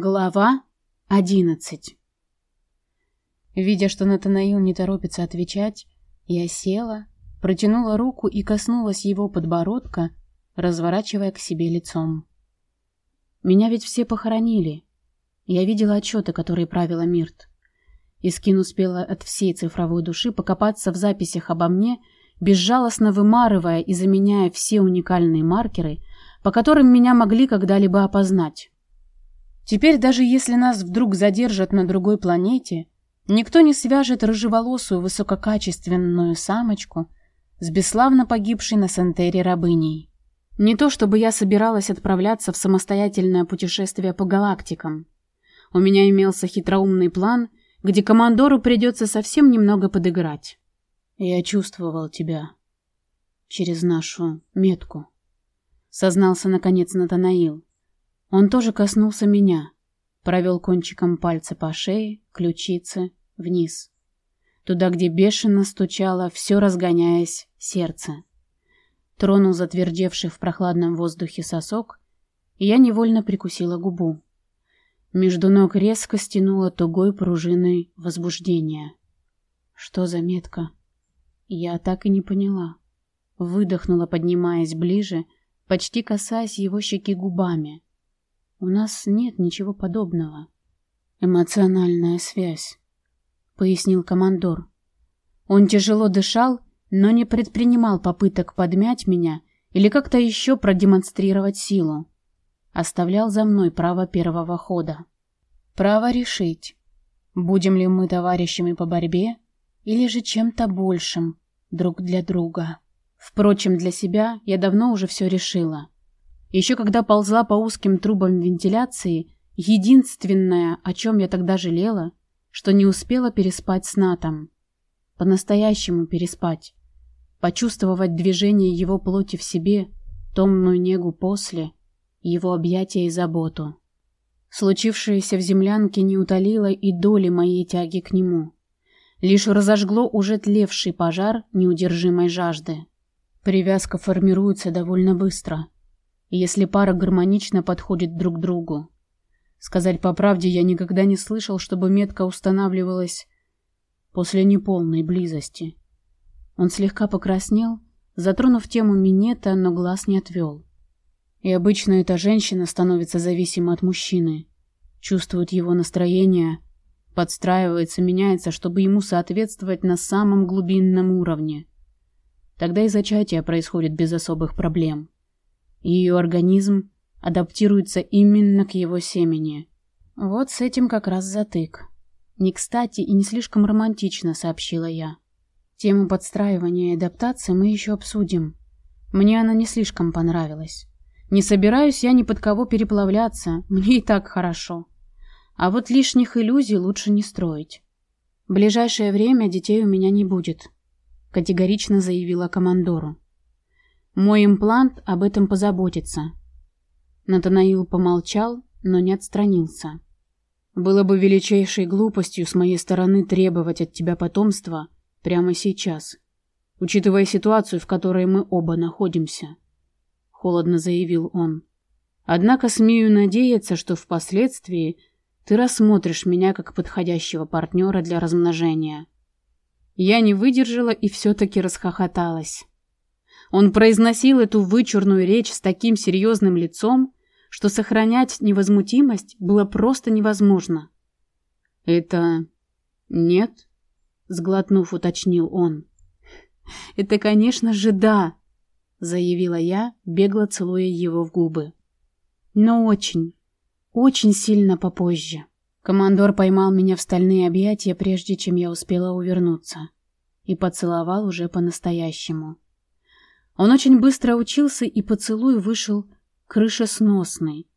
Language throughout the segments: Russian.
Глава одиннадцать Видя, что Натанаил не торопится отвечать, я села, протянула руку и коснулась его подбородка, разворачивая к себе лицом. Меня ведь все похоронили. Я видела отчеты, которые правила Мирт. Искин успела от всей цифровой души покопаться в записях обо мне, безжалостно вымарывая и заменяя все уникальные маркеры, по которым меня могли когда-либо опознать. Теперь даже если нас вдруг задержат на другой планете, никто не свяжет рыжеволосую высококачественную самочку с бесславно погибшей на Сантере рабыней. Не то чтобы я собиралась отправляться в самостоятельное путешествие по галактикам. У меня имелся хитроумный план, где командору придется совсем немного подыграть. Я чувствовал тебя через нашу метку, сознался наконец Натанаил. Он тоже коснулся меня, провел кончиком пальца по шее, ключице, вниз. Туда, где бешено стучало, все разгоняясь, сердце. Тронул затвердевший в прохладном воздухе сосок, и я невольно прикусила губу. Между ног резко стянуло тугой пружиной возбуждения. Что за метка? Я так и не поняла. Выдохнула, поднимаясь ближе, почти касаясь его щеки губами. У нас нет ничего подобного. Эмоциональная связь, пояснил командор. Он тяжело дышал, но не предпринимал попыток подмять меня или как-то еще продемонстрировать силу. Оставлял за мной право первого хода. Право решить, будем ли мы товарищами по борьбе или же чем-то большим друг для друга. Впрочем, для себя я давно уже все решила. Еще когда ползла по узким трубам вентиляции, единственное, о чем я тогда жалела, что не успела переспать с Натом. По-настоящему переспать. Почувствовать движение его плоти в себе, томную негу после, его объятия и заботу. Случившееся в землянке не утолило и доли моей тяги к нему. Лишь разожгло уже тлевший пожар неудержимой жажды. Привязка формируется довольно быстро — если пара гармонично подходит друг другу. Сказать по правде, я никогда не слышал, чтобы метка устанавливалась после неполной близости. Он слегка покраснел, затронув тему минета, но глаз не отвел. И обычно эта женщина становится зависима от мужчины, чувствует его настроение, подстраивается, меняется, чтобы ему соответствовать на самом глубинном уровне. Тогда и зачатие происходит без особых проблем. Ее организм адаптируется именно к его семени. Вот с этим как раз затык. Не кстати и не слишком романтично, сообщила я. Тему подстраивания и адаптации мы еще обсудим. Мне она не слишком понравилась. Не собираюсь я ни под кого переплавляться, мне и так хорошо. А вот лишних иллюзий лучше не строить. В ближайшее время детей у меня не будет, категорично заявила командору. Мой имплант об этом позаботится. Натанаил помолчал, но не отстранился. Было бы величайшей глупостью с моей стороны требовать от тебя потомства прямо сейчас, учитывая ситуацию, в которой мы оба находимся, холодно заявил он. Однако смею надеяться, что впоследствии ты рассмотришь меня как подходящего партнера для размножения. Я не выдержала и все-таки расхохоталась. Он произносил эту вычурную речь с таким серьезным лицом, что сохранять невозмутимость было просто невозможно. «Это... нет?» — сглотнув, уточнил он. «Это, конечно же, да!» — заявила я, бегло целуя его в губы. «Но очень, очень сильно попозже». Командор поймал меня в стальные объятия, прежде чем я успела увернуться, и поцеловал уже по-настоящему. Он очень быстро учился, и поцелуй вышел крышесносный.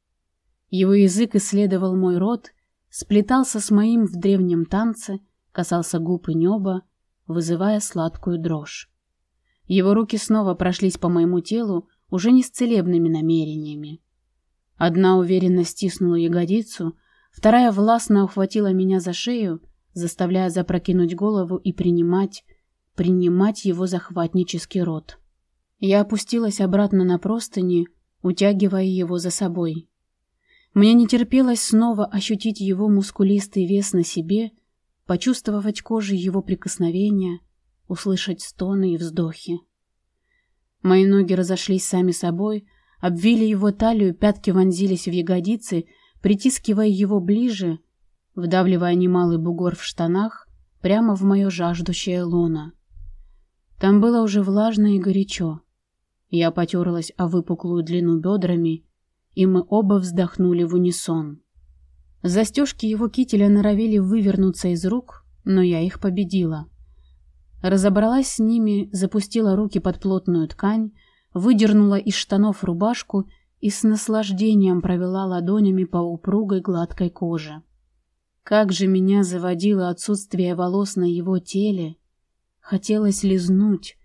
Его язык исследовал мой рот, сплетался с моим в древнем танце, касался губ и неба, вызывая сладкую дрожь. Его руки снова прошлись по моему телу, уже не с целебными намерениями. Одна уверенно стиснула ягодицу, вторая властно ухватила меня за шею, заставляя запрокинуть голову и принимать, принимать его захватнический рот. Я опустилась обратно на простыни, утягивая его за собой. Мне не терпелось снова ощутить его мускулистый вес на себе, почувствовать кожей его прикосновения, услышать стоны и вздохи. Мои ноги разошлись сами собой, обвили его талию, пятки вонзились в ягодицы, притискивая его ближе, вдавливая немалый бугор в штанах прямо в мое жаждущее лоно. Там было уже влажно и горячо. Я потерлась о выпуклую длину бедрами, и мы оба вздохнули в унисон. Застежки его кителя норовили вывернуться из рук, но я их победила. Разобралась с ними, запустила руки под плотную ткань, выдернула из штанов рубашку и с наслаждением провела ладонями по упругой гладкой коже. Как же меня заводило отсутствие волос на его теле. Хотелось лизнуть,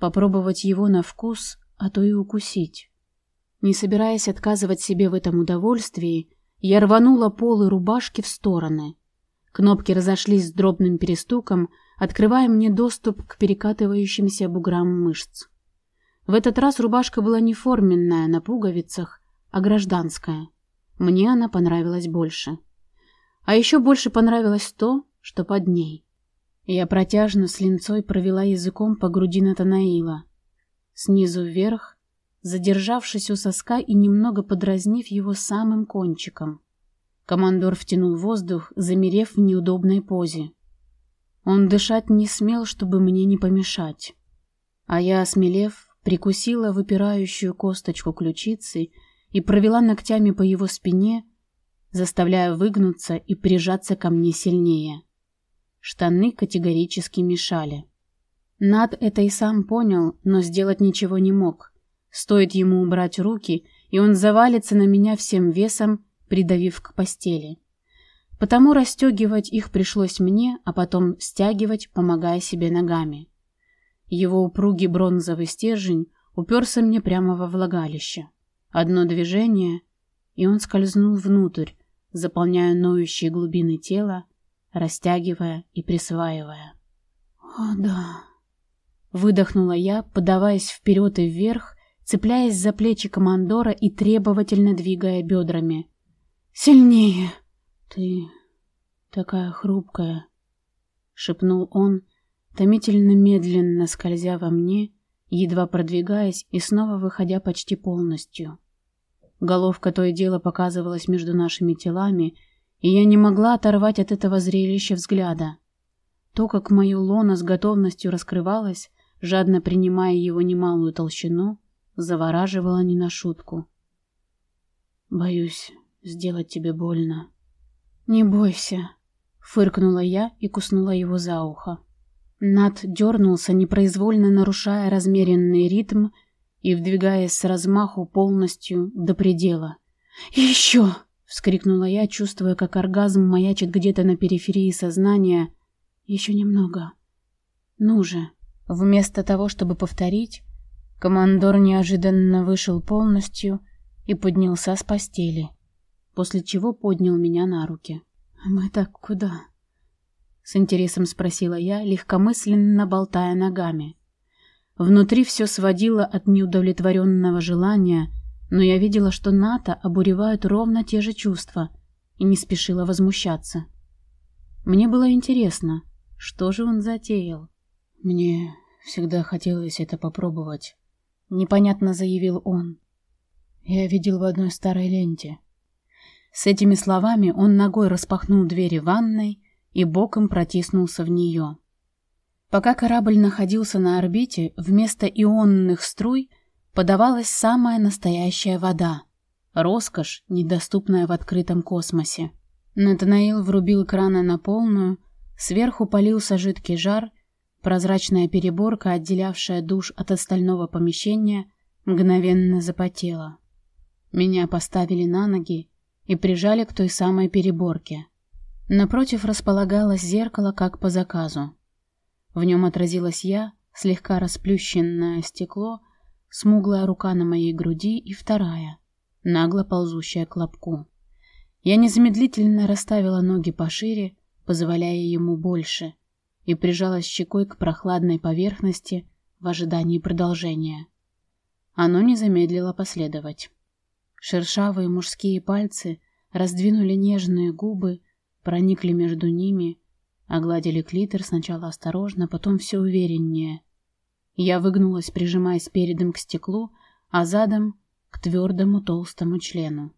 попробовать его на вкус, а то и укусить. Не собираясь отказывать себе в этом удовольствии, я рванула полы рубашки в стороны. Кнопки разошлись с дробным перестуком, открывая мне доступ к перекатывающимся буграм мышц. В этот раз рубашка была не форменная, на пуговицах, а гражданская. Мне она понравилась больше. А еще больше понравилось то, что под ней. Я протяжно с линцой провела языком по груди Натанаила. Снизу вверх, задержавшись у соска и немного подразнив его самым кончиком. Командор втянул воздух, замерев в неудобной позе. Он дышать не смел, чтобы мне не помешать. А я, осмелев, прикусила выпирающую косточку ключицы и провела ногтями по его спине, заставляя выгнуться и прижаться ко мне сильнее. Штаны категорически мешали. Над это и сам понял, но сделать ничего не мог. Стоит ему убрать руки, и он завалится на меня всем весом, придавив к постели. Потому расстегивать их пришлось мне, а потом стягивать, помогая себе ногами. Его упругий бронзовый стержень уперся мне прямо во влагалище. Одно движение, и он скользнул внутрь, заполняя ноющие глубины тела, растягивая и присваивая. «О, да!» Выдохнула я, подаваясь вперед и вверх, цепляясь за плечи командора и требовательно двигая бедрами. «Сильнее!» «Ты такая хрупкая!» — шепнул он, томительно медленно скользя во мне, едва продвигаясь и снова выходя почти полностью. Головка то и дело показывалась между нашими телами, и я не могла оторвать от этого зрелища взгляда. То, как мое лоно с готовностью раскрывалось, жадно принимая его немалую толщину, завораживало не на шутку. «Боюсь сделать тебе больно». «Не бойся», — фыркнула я и куснула его за ухо. Над дернулся, непроизвольно нарушая размеренный ритм и вдвигаясь с размаху полностью до предела. «Еще!» — вскрикнула я, чувствуя, как оргазм маячит где-то на периферии сознания. «Еще немного. Ну же!» Вместо того, чтобы повторить, командор неожиданно вышел полностью и поднялся с постели, после чего поднял меня на руки. «Мы так куда?» С интересом спросила я, легкомысленно болтая ногами. Внутри все сводило от неудовлетворенного желания, но я видела, что НАТО обуревают ровно те же чувства, и не спешила возмущаться. Мне было интересно, что же он затеял. Мне всегда хотелось это попробовать, непонятно заявил он. Я видел в одной старой ленте. С этими словами он ногой распахнул двери ванной и боком протиснулся в нее. Пока корабль находился на орбите, вместо ионных струй подавалась самая настоящая вода. Роскошь, недоступная в открытом космосе. Натанаил врубил краны на полную, сверху полился жидкий жар, прозрачная переборка, отделявшая душ от остального помещения, мгновенно запотела. Меня поставили на ноги и прижали к той самой переборке. Напротив располагалось зеркало, как по заказу. В нем отразилась я, слегка расплющенное стекло, смуглая рука на моей груди и вторая, нагло ползущая к лобку. Я незамедлительно расставила ноги пошире, позволяя ему больше, и прижалась щекой к прохладной поверхности в ожидании продолжения. Оно не замедлило последовать. Шершавые мужские пальцы раздвинули нежные губы, проникли между ними, огладили клитор сначала осторожно, потом все увереннее. Я выгнулась, прижимаясь передом к стеклу, а задом к твердому толстому члену.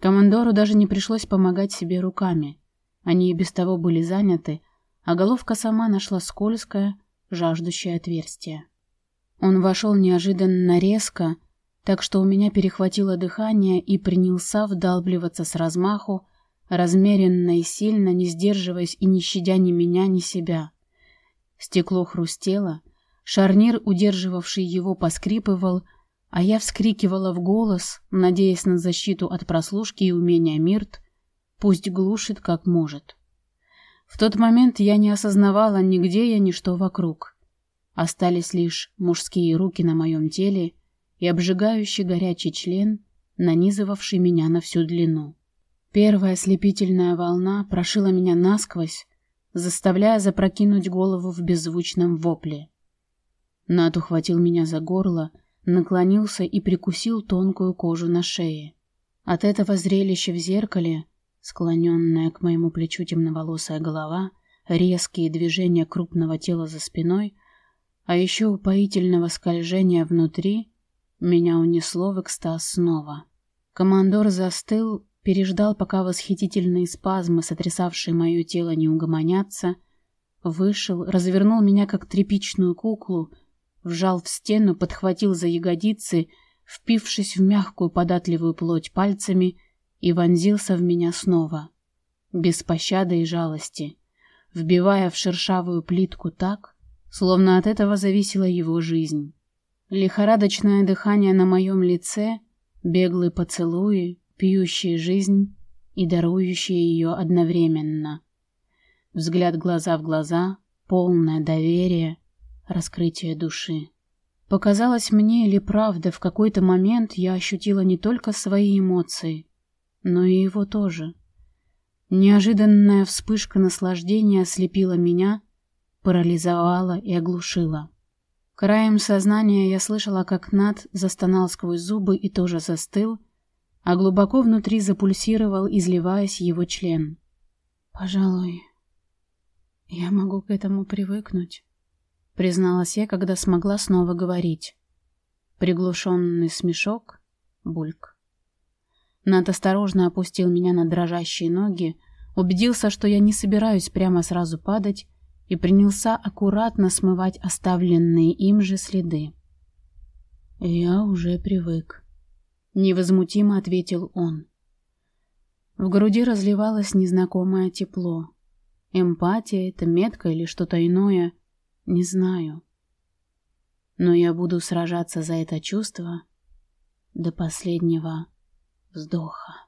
Командору даже не пришлось помогать себе руками. Они и без того были заняты, а головка сама нашла скользкое, жаждущее отверстие. Он вошел неожиданно резко, так что у меня перехватило дыхание и принялся вдалбливаться с размаху, размеренно и сильно, не сдерживаясь и не щадя ни меня, ни себя. Стекло хрустело, шарнир, удерживавший его, поскрипывал, а я вскрикивала в голос, надеясь на защиту от прослушки и умения Мирт, пусть глушит как может. В тот момент я не осознавала нигде я, ни что вокруг. Остались лишь мужские руки на моем теле — и обжигающий горячий член, нанизывавший меня на всю длину. Первая слепительная волна прошила меня насквозь, заставляя запрокинуть голову в беззвучном вопле. Нат ухватил меня за горло, наклонился и прикусил тонкую кожу на шее. От этого зрелища в зеркале, склоненная к моему плечу темноволосая голова, резкие движения крупного тела за спиной, а еще упоительного скольжения внутри, меня унесло в экстаз снова. Командор застыл, переждал, пока восхитительные спазмы, сотрясавшие мое тело, не угомонятся, вышел, развернул меня как тряпичную куклу, вжал в стену, подхватил за ягодицы, впившись в мягкую податливую плоть пальцами, и вонзился в меня снова, без пощады и жалости, вбивая в шершавую плитку так, словно от этого зависела его жизнь. Лихорадочное дыхание на моем лице, беглые поцелуи, пьющие жизнь и дарующие ее одновременно. Взгляд глаза в глаза, полное доверие, раскрытие души. Показалось мне или правда, в какой-то момент я ощутила не только свои эмоции, но и его тоже. Неожиданная вспышка наслаждения ослепила меня, парализовала и оглушила. Краем сознания я слышала, как Над застонал сквозь зубы и тоже застыл, а глубоко внутри запульсировал, изливаясь его член. «Пожалуй, я могу к этому привыкнуть», — призналась я, когда смогла снова говорить. Приглушенный смешок, бульк. Над осторожно опустил меня на дрожащие ноги, убедился, что я не собираюсь прямо сразу падать, и принялся аккуратно смывать оставленные им же следы. «Я уже привык», — невозмутимо ответил он. В груди разливалось незнакомое тепло. Эмпатия — это метка или что-то иное, не знаю. Но я буду сражаться за это чувство до последнего вздоха.